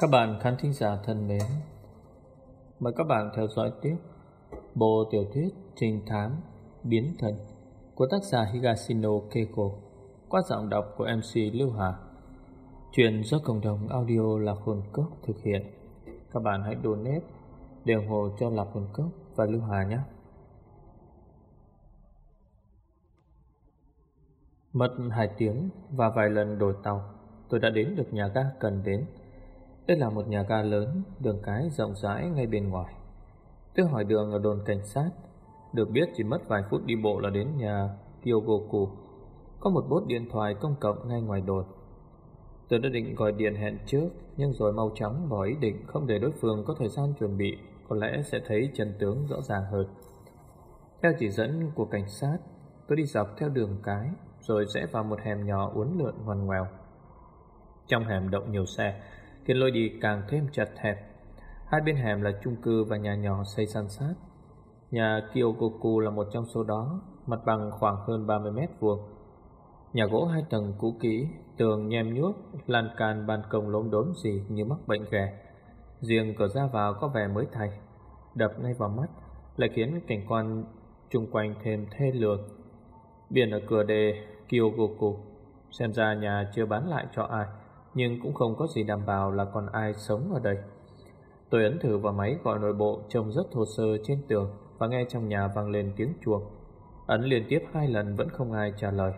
Các bạn khán thính giả thân mến, mời các bạn theo dõi tiếp bộ tiểu thuyết Trinh thám Biến thần của tác giả Higashino Keiko qua giọng đọc của MC Lưu Hà. Chuyện do cộng đồng audio Lạc Hồn Cốc thực hiện. Các bạn hãy donate để ủng hộ cho Lạc Hồn Cốc và Lưu Hà nhé. Mất hai tiếng và vài lần đổi tàu, tôi đã đến được nhà ga cần đến. Đây là một nhà ga lớn, đường cái rộng rãi ngay bên ngoài. Tôi hỏi đường ở đồn cảnh sát, được biết chỉ mất vài phút đi bộ là đến nhà Kyogoku. Có một bốt điện thoại công cộng ngay ngoài đồn. Tôi đã định gọi điện hẹn trước, nhưng rồi mau chóng bỏ ý định không để đối phương có thời gian chuẩn bị, có lẽ sẽ thấy chân tướng rõ ràng hơn. Theo chỉ dẫn của cảnh sát, tôi đi dọc theo đường cái, rồi rẽ vào một hẻm nhỏ uốn lượn ngoằn ngoèo. Trong hẻm động nhiều xe, khiến lối đi càng thêm chật hẹp. Hai bên hẻm là chung cư và nhà nhỏ xây san sát. Nhà Kyogoku là một trong số đó, mặt bằng khoảng hơn 30 mét vuông. Nhà gỗ hai tầng cũ kỹ, tường nhem nhuốc, lan can ban công lốm đốm gì như mắc bệnh ghẻ. Riêng cửa ra vào có vẻ mới thay, đập ngay vào mắt, lại khiến cảnh quan chung quanh thêm thê lương. Biển ở cửa đề Kyogoku, xem ra nhà chưa bán lại cho ai nhưng cũng không có gì đảm bảo là còn ai sống ở đây. Tôi ấn thử vào máy gọi nội bộ trông rất thô sơ trên tường và nghe trong nhà vang lên tiếng chuông. Ấn liên tiếp hai lần vẫn không ai trả lời.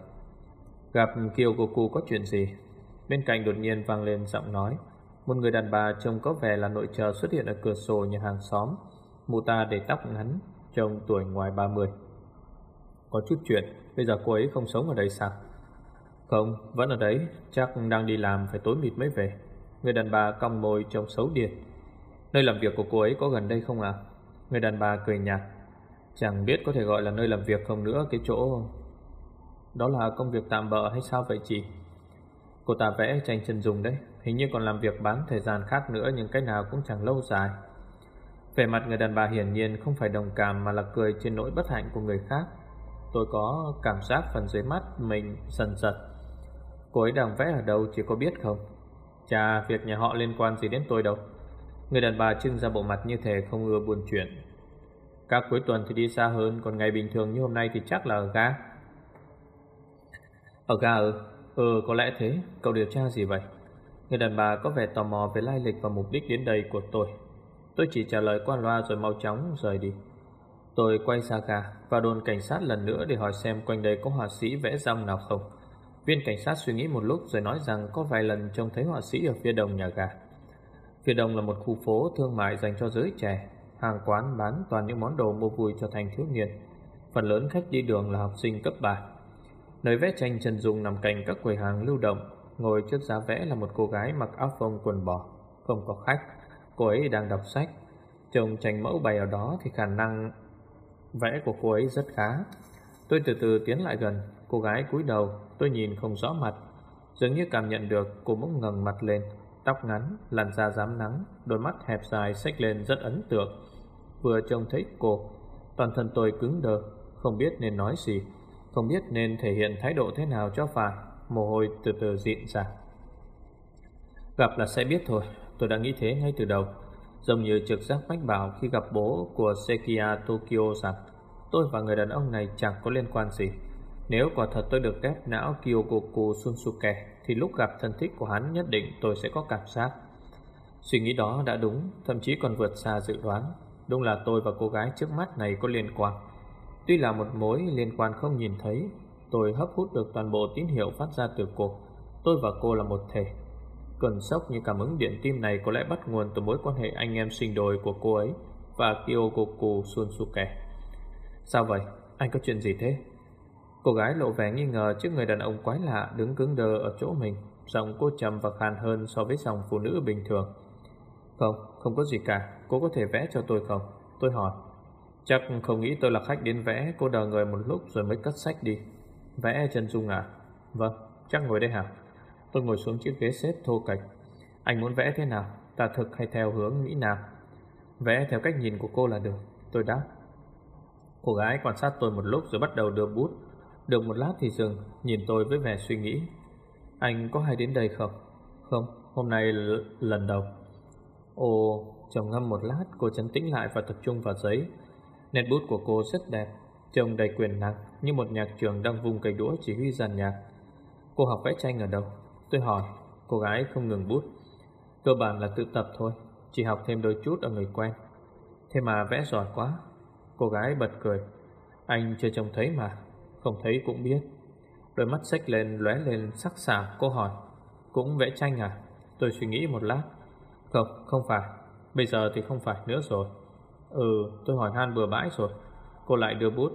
Gặp Kyogoku có chuyện gì? Bên cạnh đột nhiên vang lên giọng nói. Một người đàn bà trông có vẻ là nội trợ xuất hiện ở cửa sổ nhà hàng xóm. Mụ ta để tóc ngắn, trông tuổi ngoài 30. Có chút chuyện, bây giờ cô ấy không sống ở đây sao? Không, vẫn ở đấy, chắc đang đi làm phải tối mịt mới về. Người đàn bà cong môi trông xấu điệt. Nơi làm việc của cô ấy có gần đây không à? Người đàn bà cười nhạt. Chẳng biết có thể gọi là nơi làm việc không nữa cái chỗ... Đó là công việc tạm bợ hay sao vậy chị? Cô ta vẽ tranh chân dung đấy, hình như còn làm việc bán thời gian khác nữa nhưng cái nào cũng chẳng lâu dài. Vẻ mặt người đàn bà hiển nhiên không phải đồng cảm mà là cười trên nỗi bất hạnh của người khác. Tôi có cảm giác phần dưới mắt mình dần dần Cô ấy đang vẽ ở đâu chỉ có biết không? Chà việc nhà họ liên quan gì đến tôi đâu. Người đàn bà trưng ra bộ mặt như thế không ưa buồn chuyện. Các cuối tuần thì đi xa hơn, Còn ngày bình thường như hôm nay thì chắc là ở ga. Ở ga ừ Ừ có lẽ thế. Cậu điều tra gì vậy? Người đàn bà có vẻ tò mò về lai lịch và mục đích đến đây của tôi. Tôi chỉ trả lời qua loa rồi mau chóng rời đi. Tôi quay ra ga và đồn cảnh sát lần nữa để hỏi xem quanh đây có họa sĩ vẽ rong nào không. Viên cảnh sát suy nghĩ một lúc rồi nói rằng có vài lần trông thấy họa sĩ ở phía đông nhà gà. Phía đông là một khu phố thương mại dành cho giới trẻ, hàng quán bán toàn những món đồ mua vui cho thành thiếu niên. Phần lớn khách đi đường là học sinh cấp 3. Nơi vẽ tranh chân dung nằm cạnh các quầy hàng lưu động, ngồi trước giá vẽ là một cô gái mặc áo phông quần bò, không có khách. Cô ấy đang đọc sách. Trông tranh mẫu bày ở đó thì khả năng vẽ của cô ấy rất khá. Tôi từ từ tiến lại gần, cô gái cúi đầu, tôi nhìn không rõ mặt. Dường như cảm nhận được cô bỗng ngẩng mặt lên, tóc ngắn, làn da rám nắng, đôi mắt hẹp dài xếch lên rất ấn tượng. Vừa trông thấy cô, toàn thân tôi cứng đờ, không biết nên nói gì, không biết nên thể hiện thái độ thế nào cho phải, mồ hôi từ từ dịn ra. Gặp là sẽ biết thôi, tôi đã nghĩ thế ngay từ đầu, giống như trực giác mách bảo khi gặp bố của sekia Tokyo rằng tôi và người đàn ông này chẳng có liên quan gì. Nếu quả thật tôi được ghép não Kyogoku Sunsuke thì lúc gặp thân thích của hắn nhất định tôi sẽ có cảm giác. Suy nghĩ đó đã đúng, thậm chí còn vượt xa dự đoán. Đúng là tôi và cô gái trước mắt này có liên quan. Tuy là một mối liên quan không nhìn thấy, tôi hấp hút được toàn bộ tín hiệu phát ra từ cô. Tôi và cô là một thể. Cơn sốc như cảm ứng điện tim này có lẽ bắt nguồn từ mối quan hệ anh em sinh đôi của cô ấy và Kyogoku Sunsuke. Sao vậy? Anh có chuyện gì thế? Cô gái lộ vẻ nghi ngờ trước người đàn ông quái lạ đứng cứng đờ ở chỗ mình. Giọng cô trầm và khàn hơn so với giọng phụ nữ bình thường. Không, không có gì cả. Cô có thể vẽ cho tôi không? Tôi hỏi. Chắc không nghĩ tôi là khách đến vẽ. Cô đờ người một lúc rồi mới cất sách đi. Vẽ chân dung à? Vâng, chắc ngồi đây hả? Tôi ngồi xuống chiếc ghế xếp thô cạch. Anh muốn vẽ thế nào? Tà thực hay theo hướng Mỹ Nam? Vẽ theo cách nhìn của cô là được. Tôi đáp. Cô gái quan sát tôi một lúc rồi bắt đầu đưa bút được một lát thì dừng Nhìn tôi với vẻ suy nghĩ. Anh có hay đến đây không? Không, hôm nay lần đầu. Ồ, trầm ngâm một lát cô chấn tĩnh lại và tập trung vào giấy. Nét bút của cô rất đẹp Trông đầy quyền năng Như một nhạc trưởng đang vùng cây đũa chỉ huy dàn nhạc. Cô học vẽ tranh ở đâu? Tôi hỏi Cô gái không ngừng bút. Cơ bản là tự tập thôi Chỉ học thêm đôi chút ở người quen. Thế mà vẽ giỏi quá Cô gái bật cười. Anh chưa trông thấy mà. Không thấy cũng biết. Đôi mắt xách lên lóe lên sắc sảo Cô hỏi. Cũng vẽ tranh à? Tôi suy nghĩ một lát. Không, không phải. Bây giờ thì không phải nữa rồi. Ừ, tôi hỏi han vừa bãi rồi. Cô lại đưa bút.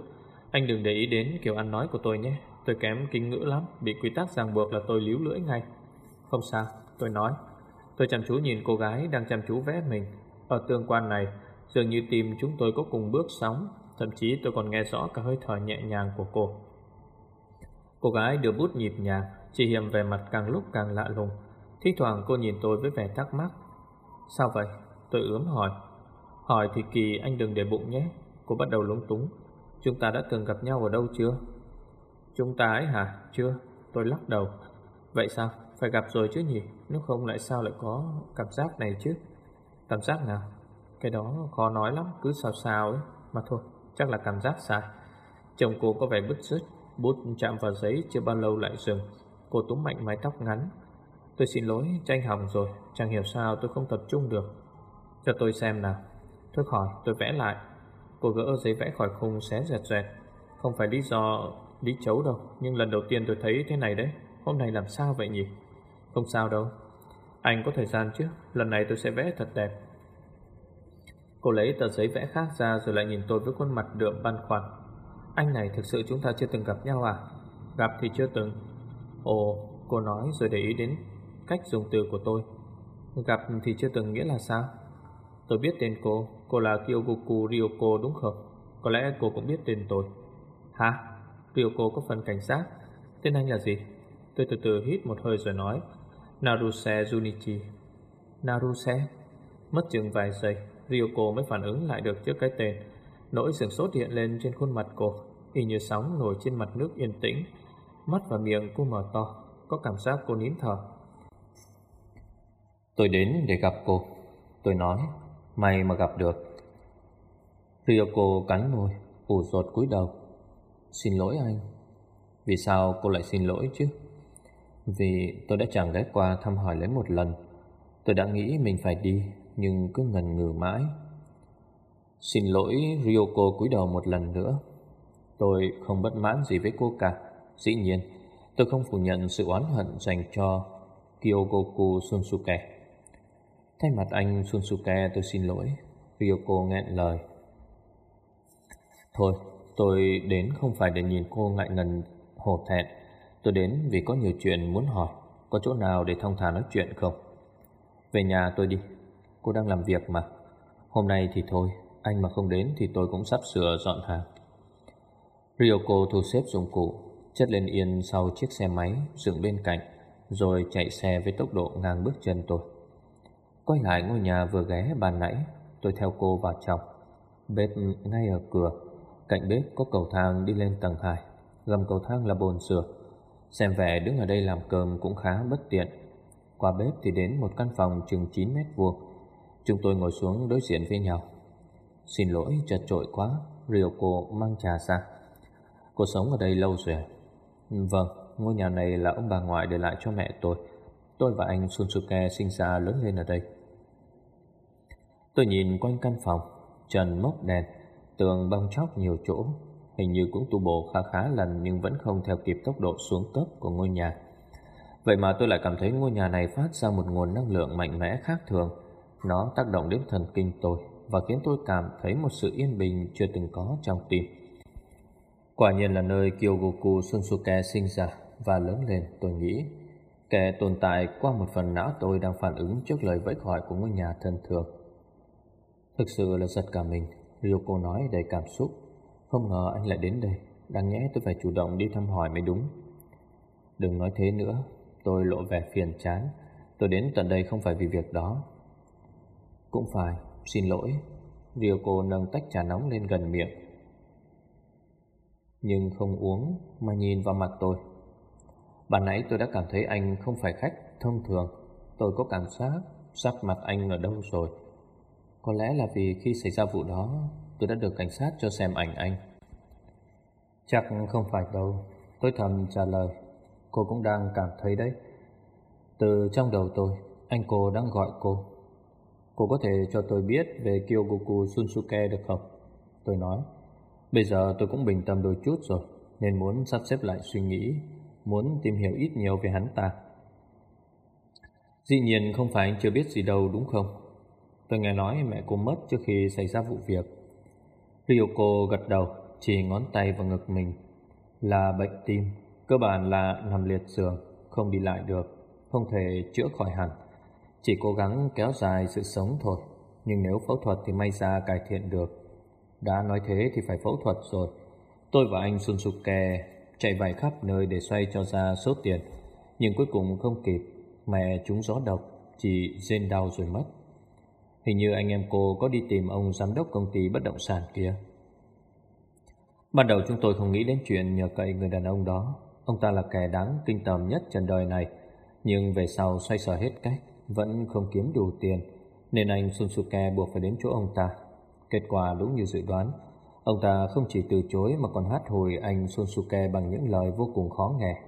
Anh đừng để ý đến kiểu ăn nói của tôi nhé. Tôi kém kinh ngữ lắm Bị quy tắc ràng buộc là tôi líu lưỡi ngay. Không sao, tôi nói. Tôi chăm chú nhìn cô gái đang chăm chú vẽ mình. Ở tương quan này Dường như tìm chúng tôi có cùng bước sóng. Thậm chí tôi còn nghe rõ cả hơi thở nhẹ nhàng của cô. Cô gái đưa bút nhịp nhàng chị hiểm về mặt càng lúc càng lạ lùng. Thỉnh thoảng cô nhìn tôi với vẻ thắc mắc. Sao vậy? Tôi ướm hỏi. Hỏi thì kỳ, anh đừng để bụng nhé. Cô bắt đầu lúng túng. Chúng ta đã từng gặp nhau ở đâu chưa? Chúng ta ấy hả? Chưa. Tôi lắc đầu. Vậy sao? Phải gặp rồi chứ nhỉ? Nếu không lại sao lại có cảm giác này chứ? Cảm giác nào? Cái đó khó nói lắm. Cứ sao sao ấy. Mà thôi chắc là cảm giác sai. Chồng cô có vẻ bứt rứt, Bút chạm vào giấy chưa bao lâu lại dừng. Cô túm mạnh mái tóc ngắn. Tôi xin lỗi, tranh hỏng rồi, Chẳng hiểu sao tôi không tập trung được. Cho tôi xem nào. Thôi khỏi, tôi vẽ lại. Cô gỡ giấy vẽ khỏi khung xé dẹt dẹt Không phải lý do lý chấu đâu, Nhưng lần đầu tiên tôi thấy thế này đấy. Hôm nay làm sao vậy nhỉ? Không sao đâu. Anh có thời gian chứ? Lần này tôi sẽ vẽ thật đẹp. Cô lấy tờ giấy vẽ khác ra Rồi lại nhìn tôi với khuôn mặt đượm băn khoăn. Anh này thực sự chúng ta chưa từng gặp nhau à? Gặp thì chưa từng. Ồ, cô nói rồi để ý đến Cách dùng từ của tôi. Gặp thì chưa từng nghĩa là sao? Tôi biết tên cô. Cô là Kyogoku Ryoko đúng không? Có lẽ cô cũng biết tên tôi. Hả? Ryoko có phần cảnh giác. Tên anh là gì? Tôi từ từ hít một hơi rồi nói. Naruse Junichi. Naruse? Mất chừng vài giây. Ryoko mới phản ứng lại được trước cái tên. Nỗi sửng sốt hiện lên trên khuôn mặt cô, Y như sóng nổi trên mặt nước yên tĩnh. Mắt và miệng cô mở to, Có cảm giác cô nín thở. Tôi đến để gặp cô. Tôi nói, May mà gặp được. Ryoko cắn môi, ủ rột cúi đầu. Xin lỗi anh. Vì sao cô lại xin lỗi chứ? Vì tôi đã chẳng ghé qua thăm hỏi lấy một lần. Tôi đã nghĩ mình phải đi. Nhưng cứ ngần ngừ mãi. Xin lỗi, Ryoko cúi đầu một lần nữa. Tôi không bất mãn gì với cô cả. Dĩ nhiên, Tôi không phủ nhận sự oán hận dành cho Kyogoku Sunsuke. Thay mặt anh Sunsuke, tôi xin lỗi. Ryoko nghẹn lời. Thôi, tôi đến không phải để nhìn cô ngại ngần, hổ thẹn. Tôi đến vì có nhiều chuyện muốn hỏi. Có chỗ nào để thông thả nói chuyện không? Về nhà tôi đi. Cô đang làm việc mà. Hôm nay thì thôi, Anh mà không đến thì tôi cũng sắp sửa dọn hàng. Ryoko thu xếp dụng cụ, Chất lên yên sau chiếc xe máy Dựng bên cạnh, Rồi chạy xe với tốc độ ngang bước chân tôi. Quay lại ngôi nhà vừa ghé bàn nãy, Tôi theo cô vào trong. Bếp ngay ở cửa, Cạnh bếp có cầu thang đi lên tầng 2 Gầm cầu thang là bồn rửa Xem vẻ đứng ở đây làm cơm cũng khá bất tiện. Qua bếp thì đến một căn phòng chừng 9 mét vuông. Chúng tôi ngồi xuống đối diện với nhau. Xin lỗi chật trội quá. Ryoko mang trà ra. Cô sống ở đây lâu rồi? Vâng, ngôi nhà này là ông bà ngoại để lại cho mẹ tôi. Tôi và anh Sunsuke sinh ra lớn lên ở đây. Tôi nhìn quanh căn phòng. Trần mốc đèn Tường bong chóc nhiều chỗ. Hình như cũng tu bổ khá khá lần Nhưng vẫn không theo kịp tốc độ xuống cấp của ngôi nhà. Vậy mà tôi lại cảm thấy ngôi nhà này phát ra một nguồn năng lượng mạnh mẽ khác thường. Nó tác động đến thần kinh tôi Và khiến tôi cảm thấy một sự yên bình chưa từng có trong tim. Quả nhiên là nơi Kyogoku Sunsuke sinh ra và lớn lên, tôi nghĩ. Kẻ tồn tại qua một phần não tôi đang phản ứng trước lời vẫy gọi của ngôi nhà thân thường. Thực sự là giật cả mình, Ryoko nói đầy cảm xúc. Không ngờ anh lại đến đây, Đáng nhẽ tôi phải chủ động đi thăm hỏi mới đúng. Đừng nói thế nữa, Tôi lộ vẻ phiền chán. Tôi đến tận đây không phải vì việc đó cũng phải, xin lỗi. Ryoko nâng tách trà nóng lên gần miệng. Nhưng không uống Mà nhìn vào mặt tôi. Bạn nãy tôi đã cảm thấy anh không phải khách thông thường. Tôi có cảm giác sắc mặt anh ở đâu rồi? Có lẽ là vì khi xảy ra vụ đó Tôi đã được cảnh sát cho xem ảnh anh. Chắc không phải đâu. Tôi thầm trả lời. Cô cũng đang cảm thấy đấy. Từ trong đầu tôi Anh cô đang gọi cô. Cô có thể cho tôi biết về Kyogoku Sunsuke được không? Tôi nói, Bây giờ tôi cũng bình tâm đôi chút rồi, Nên muốn sắp xếp lại suy nghĩ, Muốn tìm hiểu ít nhiều về hắn ta Dĩ nhiên không phải anh chưa biết gì đâu, đúng không? Tôi nghe nói mẹ cô mất trước khi xảy ra vụ việc Ryoko gật đầu, Chỉ ngón tay vào ngực mình Là bệnh tim, Cơ bản là nằm liệt giường, Không đi lại được, Không thể chữa khỏi hẳn chỉ cố gắng kéo dài sự sống thôi, Nhưng nếu phẫu thuật thì may ra cải thiện được. Đã nói thế thì phải phẫu thuật rồi. Tôi và anh Sunsuke chạy vài khắp nơi để xoay cho ra số tiền, Nhưng cuối cùng không kịp. Mẹ chúng gió độc Chỉ rên đau rồi mất. Hình như anh em cô có đi tìm ông giám đốc công ty bất động sản kia. Ban đầu chúng tôi không nghĩ đến chuyện nhờ cậy người đàn ông đó. Ông ta là kẻ đáng kinh tởm nhất trần đời này, Nhưng về sau xoay sở hết cách. Vẫn không kiếm đủ tiền, Nên anh Sunsuke buộc phải đến chỗ ông ta. Kết quả đúng như dự đoán. Ông ta không chỉ từ chối mà còn hát hồi anh Sunsuke bằng những lời vô cùng khó nghe.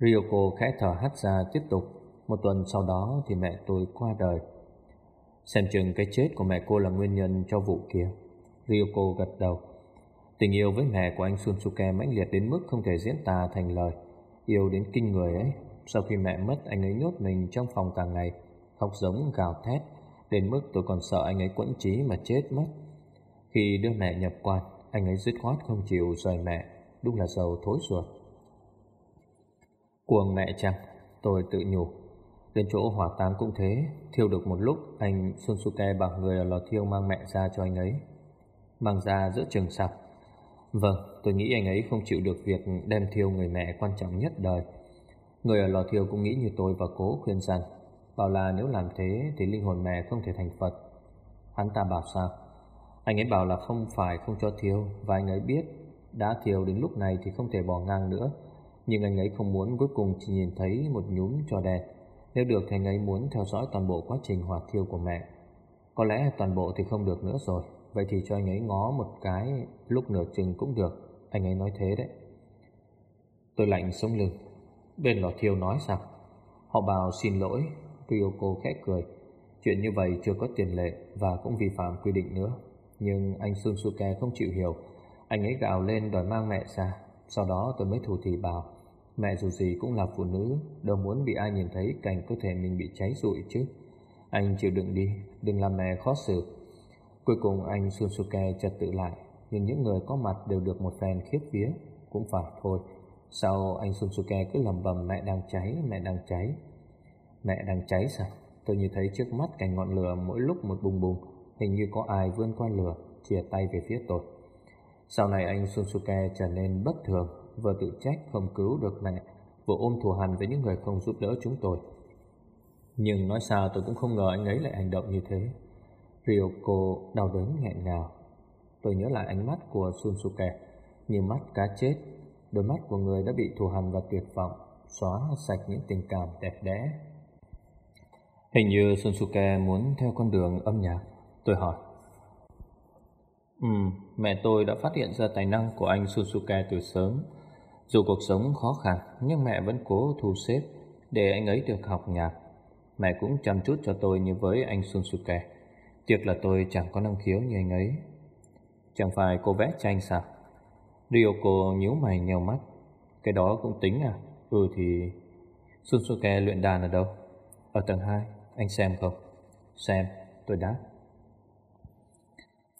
Ryoko khẽ thở hắt ra tiếp tục. Một tuần sau đó thì mẹ tôi qua đời. Xem chừng cái chết của mẹ cô là nguyên nhân cho vụ kia. Ryoko gật đầu. Tình yêu với mẹ của anh Sunsuke mãnh liệt đến mức không thể diễn tả thành lời. Yêu đến kinh người ấy. Sau khi mẹ mất, anh ấy nhốt mình trong phòng cả ngày, Khóc giống gào thét, Đến mức tôi còn sợ anh ấy quẫn trí mà chết mất. Khi đưa mẹ nhập quan, Anh ấy dứt khoát không chịu rời mẹ, Đúng là giàu thối ruột. Cuồng mẹ chăng? Tôi tự nhủ. Đến chỗ hỏa táng cũng thế, Thiêu được một lúc, Anh Sunsuke bảo người ở lò thiêu mang mẹ ra cho anh ấy. Mang ra giữa trường sạp. Vâng tôi nghĩ anh ấy không chịu được việc Đem thiêu người mẹ quan trọng nhất đời. Người ở lò thiêu cũng nghĩ như tôi Và cố khuyên rằng, Bảo là nếu làm thế thì linh hồn mẹ không thể thành Phật. Hắn ta bảo sao? Anh ấy bảo là không phải không cho thiêu Và anh ấy biết Đã thiêu đến lúc này thì không thể bỏ ngang nữa. Nhưng anh ấy không muốn cuối cùng chỉ nhìn thấy một nhúm cho đèn nếu được thì anh ấy muốn theo dõi toàn bộ quá trình hỏa thiêu của mẹ. Có lẽ toàn bộ thì không được nữa rồi. Vậy thì cho anh ấy ngó một cái, lúc nửa chừng cũng được. Anh ấy nói thế đấy. Tôi lạnh sống lưng. Bên lò thiêu nói rằng, Họ bảo xin lỗi, Ryoko khẽ cười. Chuyện như vậy chưa có tiền lệ Và cũng vi phạm quy định nữa. Nhưng anh Sunsuke không chịu hiểu. Anh ấy gào lên đòi mang mẹ ra. Sau đó tôi mới thủ thì bảo, Mẹ dù gì cũng là phụ nữ, Đâu muốn bị ai nhìn thấy cảnh cơ thể mình bị cháy rụi chứ. Anh chịu đựng đi, Đừng làm mẹ khó xử. Cuối cùng anh Sunsuke trật tự lại. Nhưng những người có mặt đều được một phen khiếp vía. Cũng phải thôi sau anh Sunsuke cứ lầm bầm mẹ đang cháy Mẹ đang cháy Mẹ đang cháy sao Tôi nhìn thấy trước mắt cảnh ngọn lửa mỗi lúc một bùng bùng Hình như có ai vươn qua lửa Chìa tay về phía tôi Sau này anh Sunsuke trở nên bất thường vừa tự trách không cứu được mẹ, vừa ôm thù hằn với những người không giúp đỡ chúng tôi. Nhưng nói sao tôi cũng không ngờ anh ấy lại hành động như thế. Ryoko đau đớn nghẹn ngào. Tôi nhớ lại ánh mắt của Sunsuke, như mắt cá chết, đôi mắt của người đã bị thù hằn và tuyệt vọng, xóa sạch những tình cảm đẹp đẽ. Hình như Sunsuke muốn theo con đường âm nhạc. Tôi hỏi. Ừ, mẹ tôi đã phát hiện ra tài năng của anh Sunsuke từ sớm. Dù cuộc sống khó khăn nhưng mẹ vẫn cố thu xếp để anh ấy được học nhạc. Mẹ cũng chăm chút cho tôi như với anh Sunsuke. Tiếc là tôi chẳng có năng khiếu như anh ấy. Chẳng phải cô vẽ tranh sao? Ryoko nhíu mày nheo mắt. Cái đó cũng tính à? Ừ thì... Sunsuke luyện đàn ở đâu? Ở tầng 2, anh xem không? Xem, tôi đáp.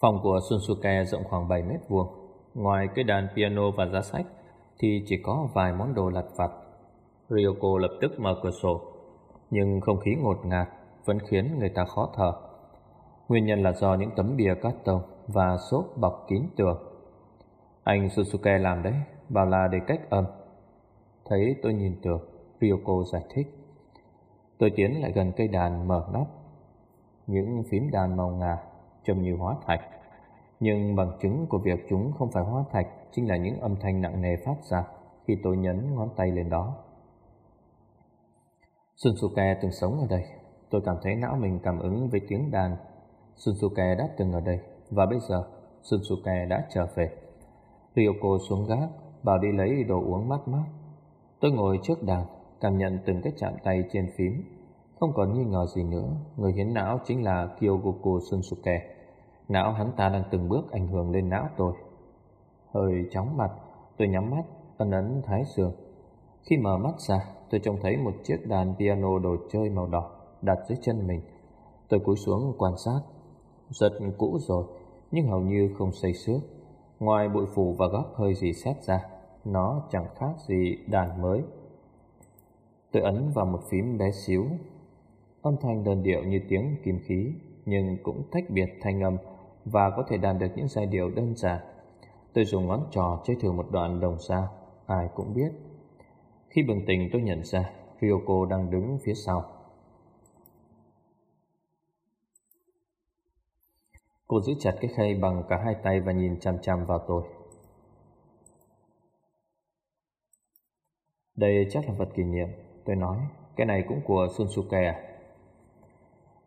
Phòng của Sunsuke rộng khoảng 7 mét vuông. Ngoài cái đàn piano và giá sách, thì chỉ có vài món đồ lặt vặt. Ryoko lập tức mở cửa sổ, nhưng không khí ngột ngạt vẫn khiến người ta khó thở. Nguyên nhân là do những tấm bìa cát tông và xốp bọc kín tường. Anh Susuke làm đấy, bảo là để cách âm. Thấy tôi nhìn được, Ryoko giải thích. Tôi tiến lại gần cây đàn mở nắp. Những phím đàn màu ngà trông như hóa thạch nhưng bằng chứng của việc chúng không phải hóa thạch chính là những âm thanh nặng nề phát ra khi tôi nhấn ngón tay lên đó. Sunsuke từng sống ở đây, Tôi cảm thấy não mình cảm ứng với tiếng đàn Sunsuke đã từng ở đây Và bây giờ Sunsuke đã trở về Ryoko xuống gác, Bảo đi lấy đồ uống mát mát. Tôi ngồi trước đàn, Cảm nhận từng cái chạm tay trên phím. Không còn nghi ngờ gì nữa, Người hiến não chính là Kyogoku Sunsuke. Não hắn ta đang từng bước ảnh hưởng lên não tôi. Hơi chóng mặt, Tôi nhắm mắt, ân ấn thái dương Khi mở mắt ra, Tôi trông thấy một chiếc đàn piano đồ chơi màu đỏ Đặt dưới chân mình. Tôi cúi xuống quan sát. Giật cũ rồi, Nhưng hầu như không xây xước Ngoài bụi phủ và góc hơi gì xét ra, Nó chẳng khác gì đàn mới. Tôi ấn vào một phím bé xíu. Âm thanh đơn điệu như tiếng kim khí, Nhưng cũng tách biệt thanh âm Và có thể đàn được những giai điệu đơn giản. Tôi dùng ngón trò chơi thử một đoạn đồng sao Ai cũng biết. Khi bừng tỉnh, tôi nhận ra Ryoko đang đứng phía sau. Cô giữ chặt cái khay bằng cả hai tay và nhìn chăm chăm vào tôi. Đây chắc là vật kỷ niệm, tôi nói. Cái này cũng của Sunsuke à?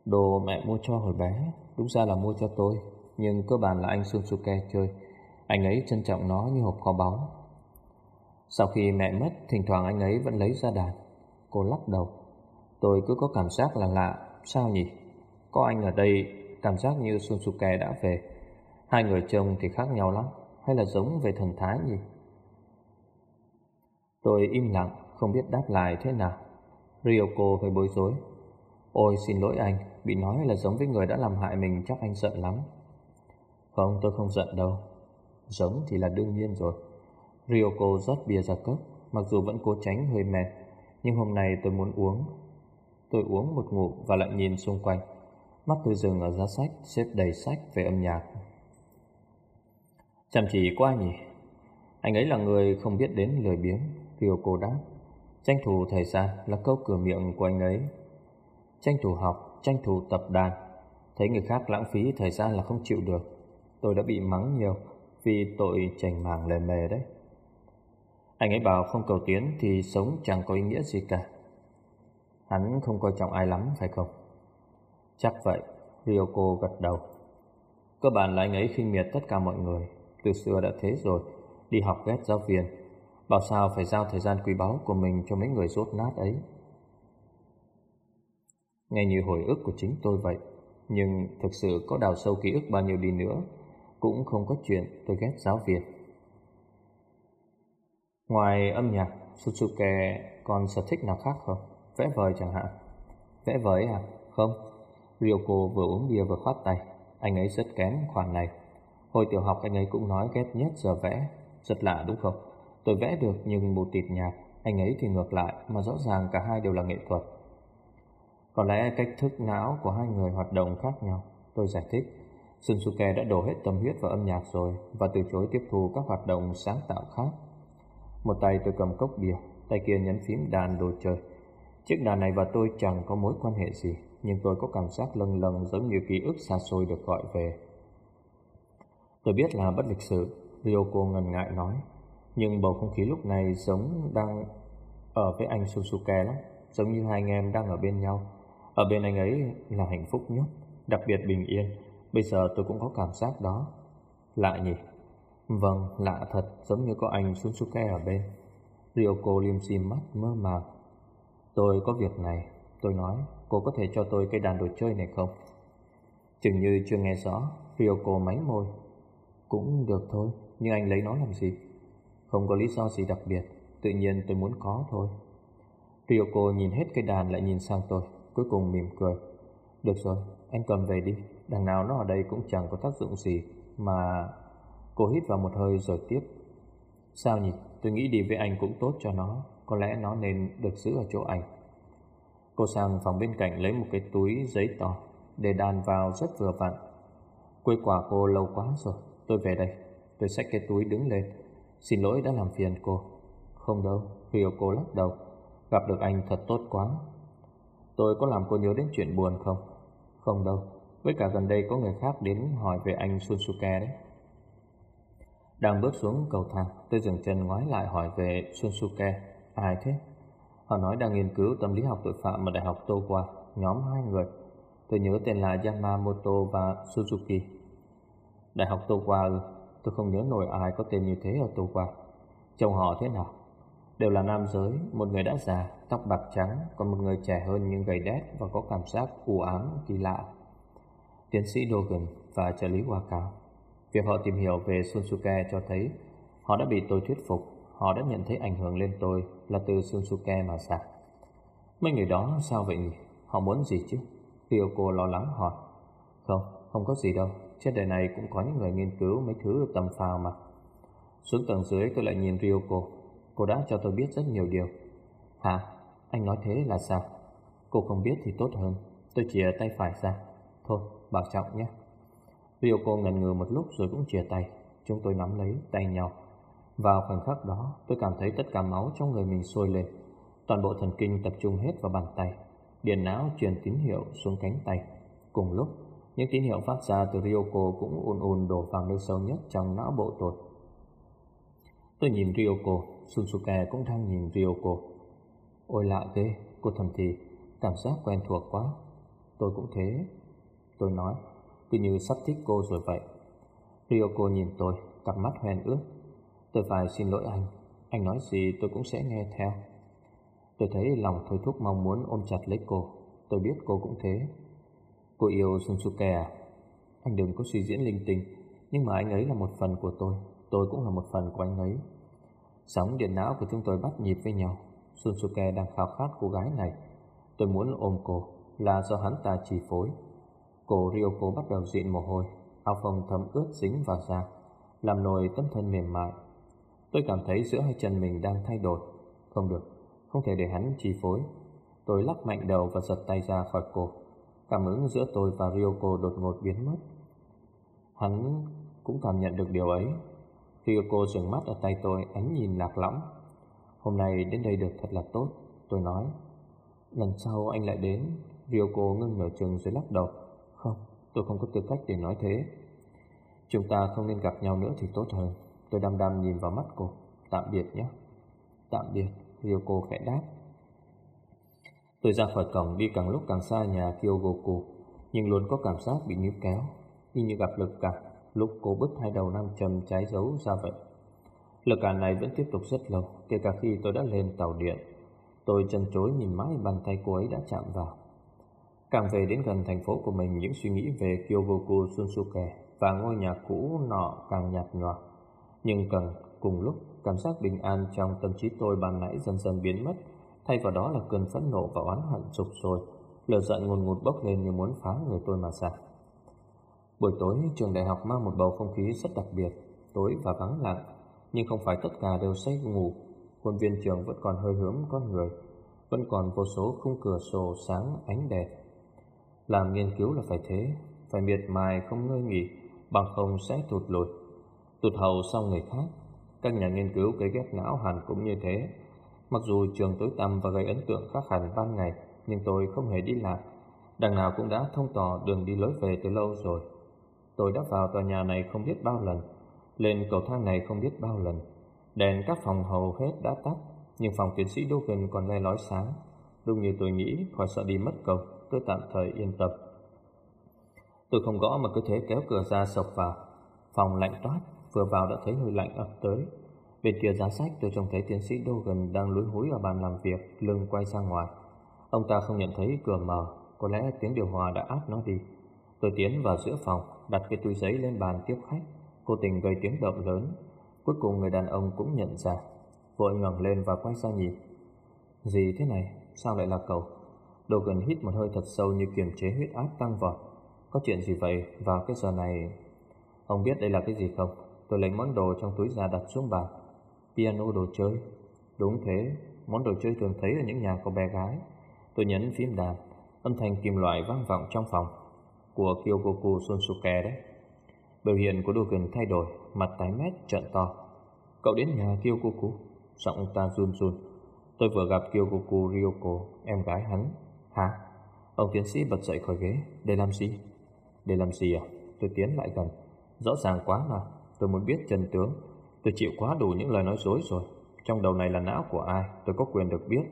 Đồ mẹ mua cho hồi bé, đúng ra là mua cho tôi. Nhưng cơ bản là anh Sunsuke chơi. Anh ấy trân trọng nó như hộp kho báu. Sau khi mẹ mất, thỉnh thoảng anh ấy vẫn lấy ra đàn. Cô lắc đầu. Tôi cứ có cảm giác là lạ, sao nhỉ? Có anh ở đây Cảm giác như Sunsuke đã về. Hai người chồng thì khác nhau lắm, Hay là giống về thần thái nhỉ? Tôi im lặng, Không biết đáp lại thế nào. Ryoko hơi bối rối. Ôi, xin lỗi anh, Bị nói là giống với người đã làm hại mình, Chắc anh giận lắm. Không, tôi không giận đâu. Giống thì là đương nhiên rồi. Ryoko rót bia ra cốc, Mặc dù vẫn cố tránh hơi mệt, Nhưng hôm nay tôi muốn uống. Tôi uống một ngụm và lại nhìn xung quanh. Mắt tôi dừng ở giá sách, Xếp đầy sách về âm nhạc. Chăm chỉ quá nhỉ? Anh ấy là người không biết đến lời biếng Ryoko đáp. Tranh thủ thời gian là câu cửa miệng của anh ấy. Tranh thủ học, Tranh thủ tập đàn. Thấy người khác lãng phí thời gian là không chịu được. Tôi đã bị mắng nhiều Vì tội chành màng lề mề đấy. Anh ấy bảo không cầu tiến Thì sống chẳng có ý nghĩa gì cả. Hắn không coi trọng ai lắm, phải không? Chắc vậy, Ryoko gật đầu. Cơ bản là anh ấy khinh miệt tất cả mọi người, từ xưa đã thế rồi, đi học ghét giáo viên. Bảo sao phải giao thời gian quý báu của mình cho mấy người rốt nát ấy. Nghe như hồi ức của chính tôi vậy, nhưng thực sự có đào sâu ký ức bao nhiêu đi nữa, cũng không có chuyện tôi ghét giáo viên. Ngoài âm nhạc, Suzuki còn sở thích nào khác không? Vẽ vời chẳng hạn. Vẽ vời à? Không, Ryoko vừa uống bia vừa khoát tay. Anh ấy rất kém khoản này. Hồi tiểu học anh ấy cũng nói ghét nhất giờ vẽ. Rất lạ đúng không? Tôi vẽ được nhưng một tịt nhạt. Anh ấy thì ngược lại, Mà rõ ràng cả hai đều là nghệ thuật. Có lẽ cách thức não của hai người hoạt động khác nhau. Tôi giải thích. Sunsuke đã đổ hết tâm huyết vào âm nhạc rồi, Và từ chối tiếp thu các hoạt động sáng tạo khác. Một tay tôi cầm cốc bia, Tay kia nhấn phím đàn đồ chơi. Chiếc đàn này và tôi chẳng có mối quan hệ gì nhưng tôi có cảm giác lần lần giống như ký ức xa xôi được gọi về. Tôi biết là bất lịch sự, Ryoko ngần ngại nói, nhưng bầu không khí lúc này giống đang ở với anh Susuke lắm, giống như hai anh em đang ở bên nhau. Ở bên anh ấy là hạnh phúc nhất, đặc biệt bình yên. Bây giờ tôi cũng có cảm giác đó. Lạ nhỉ? Vâng, lạ thật, giống như có anh Susuke ở bên. Ryoko liêm dim mắt mơ màng. Tôi có việc này, tôi nói, Cô có thể cho tôi cây đàn đồ chơi này không? Chừng như chưa nghe rõ Ryoko máy môi. Cũng được thôi, Nhưng anh lấy nó làm gì? Không có lý do gì đặc biệt, Tự nhiên tôi muốn có thôi. Ryoko nhìn hết cây đàn lại nhìn sang tôi, Cuối cùng mỉm cười. Được rồi, anh cầm về đi, Đằng nào nó ở đây cũng chẳng có tác dụng gì Mà cô hít vào một hơi rồi tiếp. Sao nhỉ? Tôi nghĩ đi với anh cũng tốt cho nó, Có lẽ nó nên được giữ ở chỗ anh. Cô sang phòng bên cạnh lấy một cái túi giấy to Để đàn vào rất vừa vặn. Quê quả cô lâu quá rồi. Tôi về đây. Tôi xách cái túi đứng lên. Xin lỗi đã làm phiền cô. Không đâu Rio cô lắc đầu. Gặp được anh thật tốt quá. Tôi có làm cô nhớ đến chuyện buồn không? Không đâu. Với cả gần đây có người khác đến hỏi về anh Sunsuke đấy. Đang bước xuống cầu thang, Tôi dừng chân ngoái lại hỏi về Sunsuke. Ai thế? Họ nói đang nghiên cứu tâm lý học tội phạm ở Đại học Towa. nhóm hai người. Tôi nhớ tên là Yamamoto và Suzuki. Đại học Towa ư? Tôi không nhớ nổi ai có tên như thế ở Towa. Chồng họ thế nào? Đều là nam giới, một người đã già, tóc bạc trắng, còn một người trẻ hơn nhưng gầy đét và có cảm giác u ám, kỳ lạ. Tiến sĩ Dogan và trợ lý Hoa Cao. Việc họ tìm hiểu về Sunsuke cho thấy họ đã bị tôi thuyết phục, họ đã nhận thấy ảnh hưởng lên tôi là từ Sunsuke mà ra. Mấy người đó sao vậy nhỉ? Họ muốn gì chứ? Ryoko lo lắng hỏi. Không, không có gì đâu. Trên đời này cũng có những người nghiên cứu mấy thứ tầm phào mà. Xuống tầng dưới tôi lại nhìn Ryoko. Cô đã cho tôi biết rất nhiều điều. Hả? Anh nói thế là sao? Cô không biết thì tốt hơn. Tôi chìa tay phải ra. Thôi, bảo trọng nhé. Ryoko ngần ngừ một lúc rồi cũng chìa tay. Chúng tôi nắm lấy tay nhau. Vào khoảnh khắc đó, tôi cảm thấy tất cả máu trong người mình sôi lên. Toàn bộ thần kinh tập trung hết vào bàn tay. Điện não truyền tín hiệu xuống cánh tay. Cùng lúc, những tín hiệu phát ra từ Ryoko cũng ùn ùn đổ vào nơi sâu nhất trong não bộ tôi. Tôi nhìn Ryoko, Sunsuke cũng đang nhìn Ryoko. Ôi lạ ghê, cô thầm thì, cảm giác quen thuộc quá. Tôi cũng thế. Tôi nói, cứ như sắp thích cô rồi vậy. Ryoko nhìn tôi, cặp mắt hoen ướt. Tôi phải xin lỗi anh, anh nói gì tôi cũng sẽ nghe theo. Tôi thấy lòng thôi thúc mong muốn ôm chặt lấy cô. Tôi biết cô cũng thế. Cô yêu Sunsuke à? Anh đừng có suy diễn linh tinh, nhưng mà anh ấy là một phần của tôi, tôi cũng là một phần của anh ấy. Sóng điện não của chúng tôi bắt nhịp với nhau. Sunsuke đang khao khát cô gái này. Tôi muốn ôm cô, là do hắn ta chỉ phối. Cổ Ryoko bắt đầu diện mồ hôi, áo phông thấm ướt dính vào da, làm nồi tấm thân mềm mại. Tôi cảm thấy giữa hai chân mình đang thay đổi. Không được, không thể để hắn chi phối. Tôi lắc mạnh đầu và giật tay ra khỏi cô. Cảm ứng giữa tôi và Ryoko đột ngột biến mất. Hắn cũng cảm nhận được điều ấy. Ryoko dừng mắt ở tay tôi, ánh nhìn lạc lõng. Hôm nay đến đây được thật là tốt, tôi nói. Lần sau anh lại đến, Ryoko ngưng nửa chừng rồi lắc đầu. Không, tôi không có tư cách để nói thế. Chúng ta không nên gặp nhau nữa thì tốt hơn. Tôi đăm đăm nhìn vào mắt cô. Tạm biệt nhé. Tạm biệt, Ryoko khẽ đáp. Tôi ra khỏi cổng đi càng lúc càng xa nhà Kyogoku, nhưng luôn có cảm giác bị níu kéo, y như gặp lực cản lúc cô bứt hai đầu nam châm trái dấu ra vậy. Lực cản này vẫn tiếp tục rất lâu, kể cả khi tôi đã lên tàu điện. Tôi chân chối nhìn mãi bàn tay cô ấy đã chạm vào. Càng về đến gần thành phố của mình, những suy nghĩ về Kyogoku Sunsuke và ngôi nhà cũ nọ càng nhạt nhòa. Nhưng cần cùng lúc, cảm giác bình an trong tâm trí tôi ban nãy dần dần biến mất, thay vào đó là cơn phẫn nộ và oán hận sụp sôi, lửa giận ngùn ngụt bốc lên như muốn phá người tôi mà ra. Buổi tối, trường đại học mang một bầu không khí rất đặc biệt, tối và vắng lặng, nhưng không phải tất cả đều say ngủ. Khuôn viên trường vẫn còn hơi hướng con người, vẫn còn vô số khung cửa sổ sáng ánh đèn. Làm nghiên cứu là phải thế, phải miệt mài không ngơi nghỉ, bằng không sẽ thụt lùi. Tụt hầu sau người khác, các nhà nghiên cứu cấy ghép não hẳn cũng như thế. Mặc dù trường tối tăm và gây ấn tượng khác hẳn ban ngày, nhưng tôi không hề đi lạc. Đằng nào cũng đã thông tỏ đường đi lối về từ lâu rồi. Tôi đã vào tòa nhà này không biết bao lần, lên cầu thang này không biết bao lần. Đèn các phòng hầu hết đã tắt, nhưng phòng tiến sĩ Dogan còn le lói sáng. Đúng như tôi nghĩ, khỏi sợ đi mất cầu, tôi tạm thời yên tâm. Tôi không gõ mà cứ thế kéo cửa ra sộc vào. Phòng lạnh toát, vừa vào đã thấy hơi lạnh ập tới. Bên kia giá sách tôi trông thấy tiến sĩ Dogan đang lúi húi ở bàn làm việc, lưng quay sang ngoài. Ông ta không nhận thấy cửa mở, có lẽ tiếng điều hòa đã áp nó đi. Tôi tiến vào giữa phòng, đặt cái túi giấy lên bàn tiếp khách, cô tình gây tiếng động lớn. Cuối cùng người đàn ông cũng nhận ra, vội ngẩng lên và quay ra nhìn. Gì thế này? Sao lại là cậu? Dogan hít một hơi thật sâu như kiềm chế huyết áp tăng vọt. Có chuyện gì vậy? Vào cái giờ này... Ông biết đây là cái gì không? Tôi lấy món đồ trong túi ra đặt xuống bàn. Piano đồ chơi. Đúng thế, món đồ chơi thường thấy ở những nhà có bé gái. Tôi nhấn phím đàn, âm thanh kim loại vang vọng trong phòng. Của Kyogoku Sunsuke đấy. Biểu hiện của Dogen thay đổi, mặt tái mét trợn to. Cậu đến nhà Kyogoku. Giọng ông ta run run. Tôi vừa gặp Kyogoku Ryoko, em gái hắn. Hả? Ông tiến sĩ bật dậy khỏi ghế. Để làm gì? Để làm gì à? Tôi tiến lại gần. Rõ ràng quá mà. Tôi muốn biết chân tướng. Tôi chịu quá đủ những lời nói dối rồi. Trong đầu này là não của ai? Tôi có quyền được biết.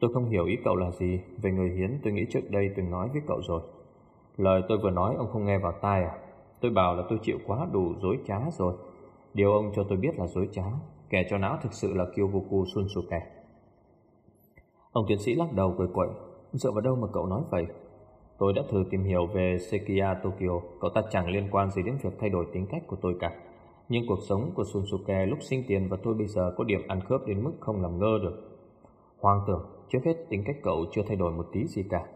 Tôi không hiểu ý cậu là gì Về người hiến, tôi nghĩ trước đây từng nói với cậu rồi Lời tôi vừa nói, ông không nghe vào tai à Tôi bảo là tôi chịu quá đủ dối trá rồi Điều ông cho tôi biết là dối trá Kẻ cho não thực sự là Kyogoku Sunsuke Ông tiến sĩ lắc đầu cười quậy Dựa vào đâu mà cậu nói vậy Tôi đã thử tìm hiểu về Sekiya Tokyo Cậu ta chẳng liên quan gì đến việc thay đổi tính cách của tôi cả. Nhưng cuộc sống của Sunsuke lúc sinh tiền và tôi bây giờ có điểm ăn khớp đến mức không làm ngơ được. Hoang tưởng, trước hết tính cách cậu chưa thay đổi một tí gì cả.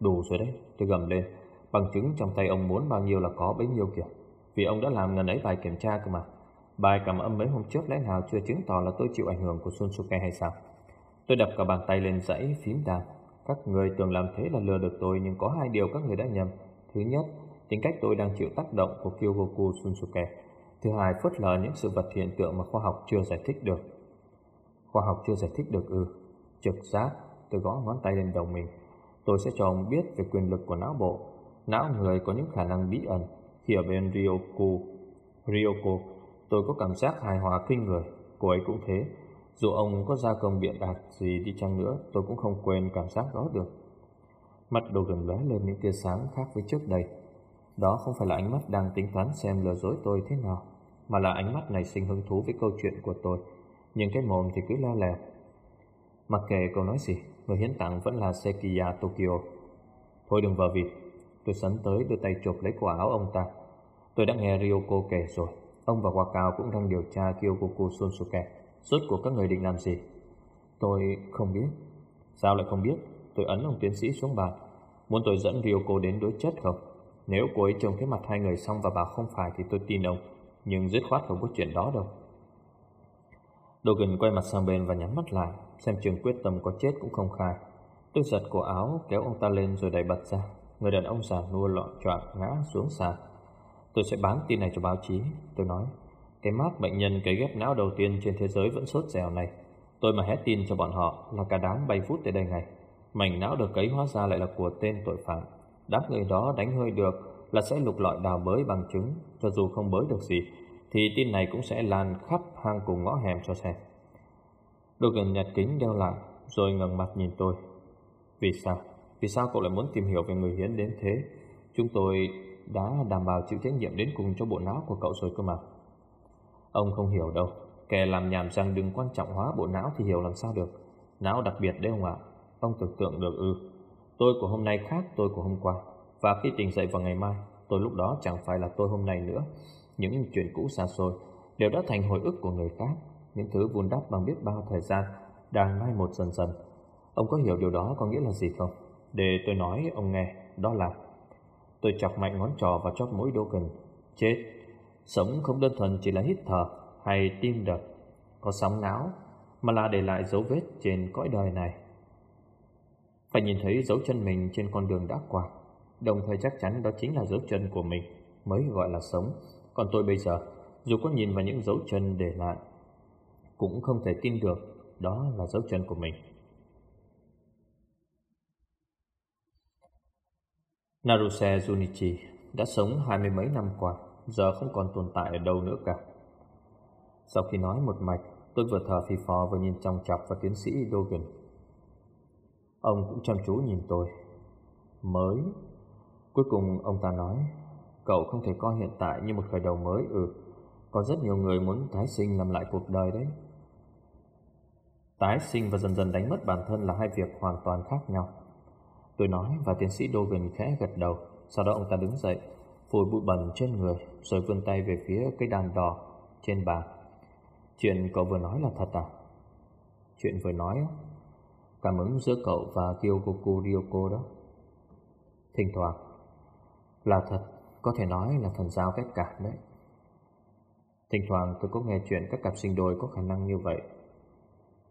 Đủ rồi đấy, tôi gầm lên. Bằng chứng trong tay ông muốn bao nhiêu là có bấy nhiêu kìa. Vì ông đã làm ngần ấy bài kiểm tra cơ mà. Bài cảm âm mấy hôm trước lẽ nào chưa chứng tỏ là tôi chịu ảnh hưởng của Sunsuke hay sao? Tôi đập cả bàn tay lên dãy phím đàn các người tưởng làm thế là lừa được tôi Nhưng có hai điều các người đã nhầm. Thứ nhất, tính cách tôi đang chịu tác động của Kyogoku Sunsuke. Thứ hai, phớt lờ những sự vật hiện tượng mà khoa học chưa giải thích được. Khoa học chưa giải thích được ư Trực giác, tôi gõ ngón tay lên đầu mình. Tôi sẽ cho ông biết về quyền lực của não bộ. Não người có những khả năng bí ẩn. Khi ở bên Ryoko Ryoko Tôi có cảm giác hài hòa kinh người. Cô ấy cũng thế. Dù ông có gia công biện đạt gì đi chăng nữa, Tôi cũng không quên cảm giác đó được. Mắt đồ gần lóe lên những tia sáng khác với trước đây. Đó không phải là ánh mắt đang tính toán xem lừa dối tôi thế nào, Mà là ánh mắt này sinh hứng thú với câu chuyện của tôi. Nhưng cái mồm thì cứ leo lè. Mặc kệ câu nói gì, Người hiến tặng vẫn là Sekiya Tokyo. Thôi đừng vờ vịt, Tôi sấn tới đưa tay chụp lấy quả áo ông ta. Tôi đã nghe Ryoko kể rồi, Ông và Wakao cũng đang điều tra Kyokoku Sunsuke. Suốt của các người định làm gì? Tôi không biết. Sao lại không biết? Tôi ấn ông tiến sĩ xuống bàn. Muốn tôi dẫn Ryoko đến đối chất không? Nếu cô ấy trông thấy mặt hai người xong và bảo không phải Thì tôi tin ông. Nhưng dứt khoát không có chuyện đó đâu. Logan quay mặt sang bên và nhắm mắt lại, Xem chừng quyết tâm có chết cũng không khai. Tôi giật cổ áo kéo ông ta lên rồi đẩy bật ra. Người đàn ông già nua lọ choạng ngã xuống sàn. Tôi sẽ bán tin này cho báo chí, Tôi nói. Cái mác bệnh nhân cấy ghép não đầu tiên trên thế giới vẫn sốt dẻo này. Tôi mà hét tin cho bọn họ Là cả đám bay phút tới đây ngay. Mảnh não được cấy hóa ra lại là của tên tội phạm. Đám người đó đánh hơi được Là sẽ lục lọi đào bới bằng chứng Cho dù không bới được gì, Thì tin này cũng sẽ lan khắp hang cùng ngõ hẻm cho xem. Đôi gần nhặt kính đeo lại, Rồi ngẩng mặt nhìn tôi. Vì sao? Vì sao cậu lại muốn tìm hiểu về người hiến đến thế? Chúng tôi đã đảm bảo chịu trách nhiệm đến cùng cho bộ não của cậu rồi cơ mà. Ông không hiểu đâu, Kẻ làm nhảm rằng đừng quan trọng hóa bộ não thì hiểu làm sao được. Não đặc biệt đấy ông ạ, Ông tưởng tượng được ư. Tôi của hôm nay khác tôi của hôm qua, Và khi tỉnh dậy vào ngày mai, Tôi lúc đó chẳng phải là tôi hôm nay nữa. Những chuyện cũ xa xôi Đều đã thành hồi ức của người khác, Những thứ vun đắp bằng biết bao thời gian Đang mai một dần dần. Ông có hiểu điều đó có nghĩa là gì không? Để tôi nói ông nghe, Đó là, Tôi chọc mạnh ngón trò vào chóp mũi Dogan Chết. Sống không đơn thuần chỉ là hít thở Hay tim đập Có sóng não Mà là để lại dấu vết trên cõi đời này. Phải nhìn thấy dấu chân mình trên con đường đã qua Đồng thời chắc chắn đó chính là dấu chân của mình Mới gọi là sống. Còn tôi bây giờ Dù có nhìn vào những dấu chân để lại Cũng không thể tin được Đó là dấu chân của mình. Naruse Junichi đã sống hai mươi mấy năm qua, giờ không còn tồn tại ở đâu nữa cả. Sau khi nói một mạch, tôi vừa thở phì phò vừa nhìn trong chọc vào tiến sĩ Dogan. Ông cũng chăm chú nhìn tôi. Mới. Cuối cùng ông ta nói, cậu không thể coi hiện tại như một khởi đầu mới ừ. Có rất nhiều người muốn tái sinh làm lại cuộc đời đấy. Tái sinh và dần dần đánh mất bản thân là hai việc hoàn toàn khác nhau. Tôi nói và tiến sĩ Dogan khẽ gật đầu Sau đó ông ta đứng dậy Phủi bụi bẩn trên người, Rồi vươn tay về phía cây đàn đỏ trên bàn Chuyện cậu vừa nói là thật à? Chuyện vừa nói Cảm ứng giữa cậu và Kyogoku Ryoko đó. Thỉnh thoảng. Là thật, Có thể nói là thần giao cách cả đấy. Thỉnh thoảng tôi có nghe chuyện các cặp sinh đôi có khả năng như vậy.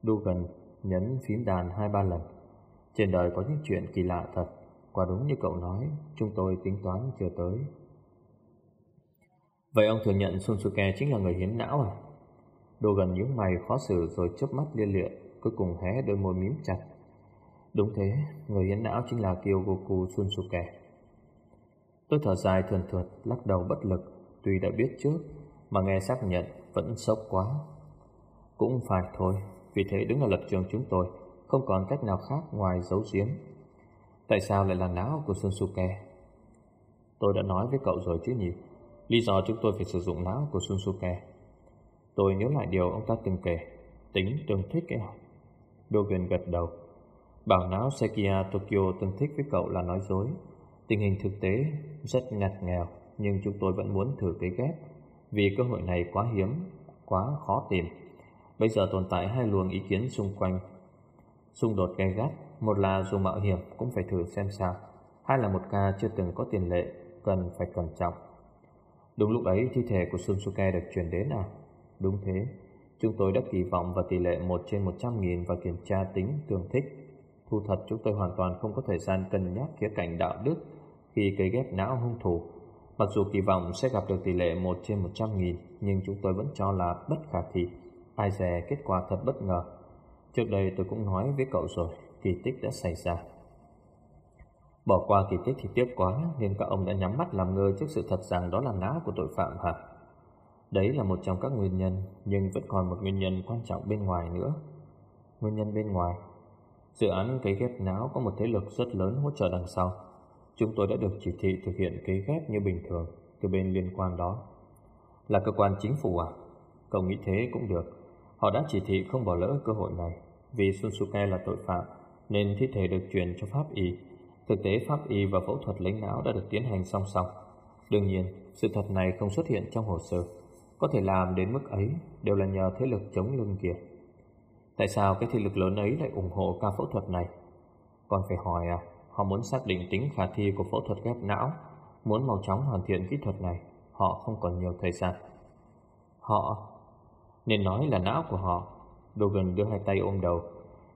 Dugan nhấn phím đàn hai ba lần. Trên đời có những chuyện kỳ lạ thật. Quả đúng như cậu nói, Chúng tôi tính toán chưa tới. Vậy ông thừa nhận Sunsuke chính là người hiến não à? Đồ gần những mày khó xử rồi chớp mắt liên lịa Cuối cùng hé đôi môi mím chặt. Đúng thế, người hiến não chính là Kyogoku Sunsuke Tôi thở dài thườn thượt, lắc đầu bất lực Tuy đã biết trước, mà nghe xác nhận vẫn sốc quá. Cũng phải thôi, vì thế đứng ở lập trường chúng tôi Không còn cách nào khác ngoài giấu giếm. Tại sao lại là não của Sunsuke Tôi đã nói với cậu rồi chứ nhỉ? Lý do chúng tôi phải sử dụng não của Sunsuke. Tôi nhớ lại điều ông ta từng kể, Tính tương thích cái học Dogen gật đầu. Bảo não Sekia Tokyo tương thích với cậu là nói dối. Tình hình thực tế rất ngặt nghèo, Nhưng chúng tôi vẫn muốn thử cái ghép. Vì cơ hội này quá hiếm, Quá khó tìm. Bây giờ tồn tại hai luồng ý kiến xung quanh. Xung đột gay gắt, Một là dù mạo hiểm cũng phải thử xem sao. Hai là một ca chưa từng có tiền lệ, Cần phải cẩn trọng. Đúng lúc ấy thi thể của Sunsuke được chuyển đến à Đúng thế Chúng tôi đã kỳ vọng vào tỷ lệ 1 trên 100 nghìn và kiểm tra tính tương thích Thu thật chúng tôi hoàn toàn không có thời gian cân nhắc khía cạnh đạo đức khi cấy ghép não hung thủ. Mặc dù kỳ vọng sẽ gặp được tỷ lệ 1 trên 100 nghìn, nhưng chúng tôi vẫn cho là bất khả thi. Ai dè kết quả thật bất ngờ. Trước đây tôi cũng nói với cậu rồi, kỳ tích đã xảy ra. Bỏ qua kỳ tích thì tiếc quá, nên các ông đã nhắm mắt làm ngơ trước sự thật rằng đó là não của tội phạm hả? Đấy là một trong các nguyên nhân, nhưng vẫn còn một nguyên nhân quan trọng bên ngoài nữa. Nguyên nhân bên ngoài Dự án cấy ghép não có một thế lực rất lớn hỗ trợ đằng sau. Chúng tôi đã được chỉ thị thực hiện cấy ghép như bình thường từ bên liên quan đó. Là cơ quan chính phủ à? Cậu nghĩ thế cũng được. Họ đã chỉ thị không bỏ lỡ cơ hội này. Vì Sunsuke là tội phạm nên thi thể được chuyển cho pháp y. Thực tế pháp y và phẫu thuật lấy não đã được tiến hành song song. Đương nhiên, sự thật này không xuất hiện trong hồ sơ. Có thể làm đến mức ấy đều là nhờ thế lực chống lưng kia. Tại sao cái thế lực lớn ấy lại ủng hộ ca phẫu thuật này? Còn phải hỏi à, họ muốn xác định tính khả thi của phẫu thuật ghép não, muốn mau chóng hoàn thiện kỹ thuật này, họ không còn nhiều thời gian. Họ, nên nói là não của họ. Dogan đưa hai tay ôm đầu,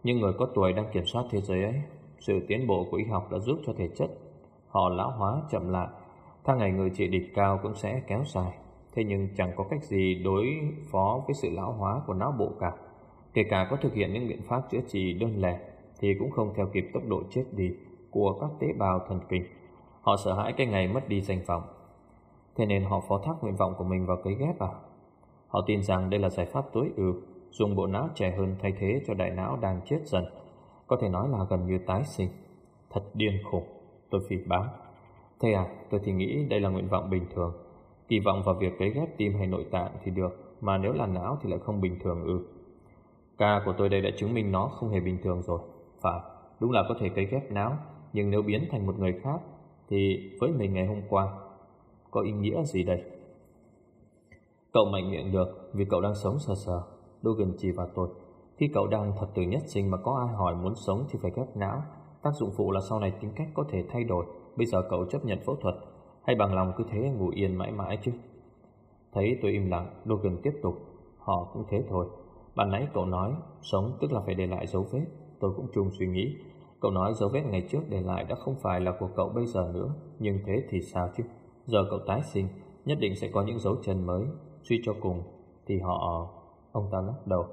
nhưng người có tuổi đang kiểm soát thế giới ấy, sự tiến bộ của y học đã giúp cho thể chất họ lão hóa chậm lại, tháng ngày người trị địch cao cũng sẽ kéo dài. Thế nhưng chẳng có cách gì đối phó với sự lão hóa của não bộ cả. Kể cả có thực hiện những biện pháp chữa trị đơn lẻ thì cũng không theo kịp tốc độ chết đi của các tế bào thần kinh. Họ sợ hãi cái ngày mất đi danh vọng. Thế nên họ phó thác nguyện vọng của mình vào cấy ghép à? Họ tin rằng đây là giải pháp tối ưu, dùng bộ não trẻ hơn thay thế cho đại não đang chết dần. Có thể nói là gần như tái sinh. Thật điên khủng, tôi phỉ báng. Thế à, tôi thì nghĩ đây là nguyện vọng bình thường. Kỳ vọng vào việc cấy ghép tim hay nội tạng thì được, mà nếu là não thì lại không bình thường ư. Ca của tôi đây đã chứng minh nó không hề bình thường rồi. Phải, đúng là có thể cấy ghép não, nhưng nếu biến thành một người khác, thì với mình ngày hôm qua, có ý nghĩa gì đây? Cậu mạnh miệng được vì cậu đang sống sờ sờ, Dogan chỉ vào tôi. Khi cậu đang thật từ nhất sinh mà có ai hỏi muốn sống thì phải ghép não, tác dụng phụ là sau này tính cách có thể thay đổi. Bây giờ cậu chấp nhận phẫu thuật, hay bằng lòng cứ thế ngủ yên mãi mãi chứ? Thấy tôi im lặng, Logan tiếp tục. Họ cũng thế thôi. Bạn nãy cậu nói Sống tức là phải để lại dấu vết Tôi cũng chung suy nghĩ Cậu nói dấu vết ngày trước để lại đã không phải là của cậu bây giờ nữa Nhưng thế thì sao chứ Giờ cậu tái sinh Nhất định sẽ có những dấu chân mới Suy cho cùng Thì họ Ông ta lắc đầu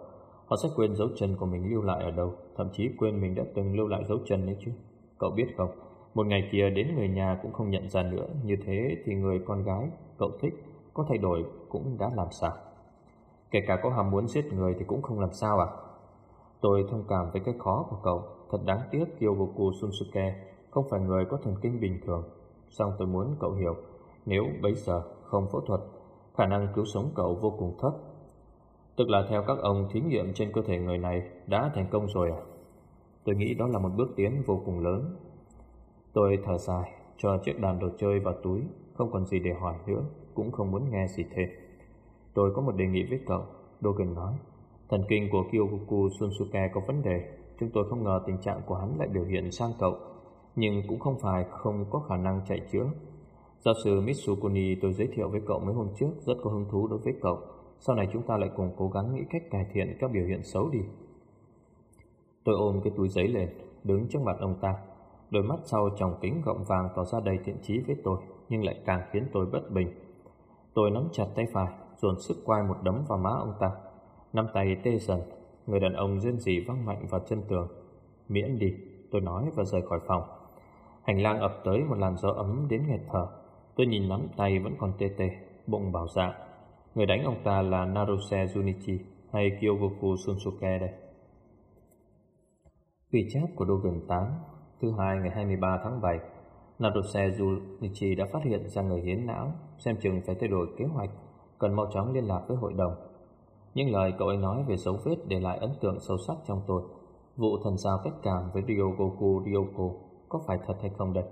Họ sẽ quên dấu chân của mình lưu lại ở đâu, Thậm chí quên mình đã từng lưu lại dấu chân đấy chứ. Cậu biết không, Một ngày kia đến người nhà cũng không nhận ra nữa. Như thế thì người con gái Cậu thích Có thay đổi cũng đã làm sao? Kể cả có ham muốn giết người thì cũng không làm sao à? Tôi thông cảm với cái khó của cậu. Thật đáng tiếc, Kyogoku Sunsuke Không phải người có thần kinh bình thường. Xong tôi muốn cậu hiểu, Nếu bây giờ không phẫu thuật, Khả năng cứu sống cậu vô cùng thấp. Tức là theo các ông, thí nghiệm trên cơ thể người này Đã thành công rồi à? Tôi nghĩ đó là một bước tiến vô cùng lớn. Tôi thở dài, Cho chiếc đàn đồ chơi vào túi, Không còn gì để hỏi nữa, Cũng không muốn nghe gì thêm. Tôi có một đề nghị với cậu, Dogen nói. Thần kinh của Kyogoku Sunsuke có vấn đề, Chúng tôi không ngờ tình trạng của hắn lại biểu hiện sang cậu, Nhưng cũng không phải không có khả năng chạy chữa. Giáo sư Mitsukuni, tôi giới thiệu với cậu mấy hôm trước, Rất có hứng thú đối với cậu. Sau này chúng ta lại cùng cố gắng nghĩ cách cải thiện các biểu hiện xấu đi Tôi ôm cái túi giấy lên Đứng trước mặt ông ta Đôi mắt sau tròng kính gọng vàng tỏ ra đầy thiện trí với tôi Nhưng lại càng khiến tôi bất bình Tôi nắm chặt tay phải dồn sức quay một đấm vào má ông ta. Năm tay tê dần, người đàn ông rên rỉ văng mạnh vào chân tường. Miễn đi, tôi nói và rời khỏi phòng. Hành lang ập tới một làn gió ấm đến nghẹt thở. Tôi nhìn nắm tay vẫn còn tê tê, bụng bảo dạ. Người đánh ông ta là Naruse Junichi, hay Kyogoku Sunsuke đây. Ghi chép của Dogen 8 Thứ hai ngày 23 tháng 7 Naruse Junichi đã phát hiện ra người hiến não, Xem chừng phải thay đổi kế hoạch, Cần mau chóng liên lạc với hội đồng. Những lời cậu ấy nói về dấu vết Để lại ấn tượng sâu sắc trong tôi. Vụ thần giao cách cảm với Ryogoku Ryoko Có phải thật hay không đây?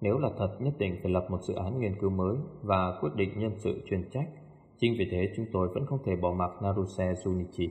Nếu là thật, nhất định phải lập một dự án nghiên cứu mới Và quyết định nhân sự chuyên trách. Chính vì thế chúng tôi vẫn không thể bỏ mặc Naruse Junichi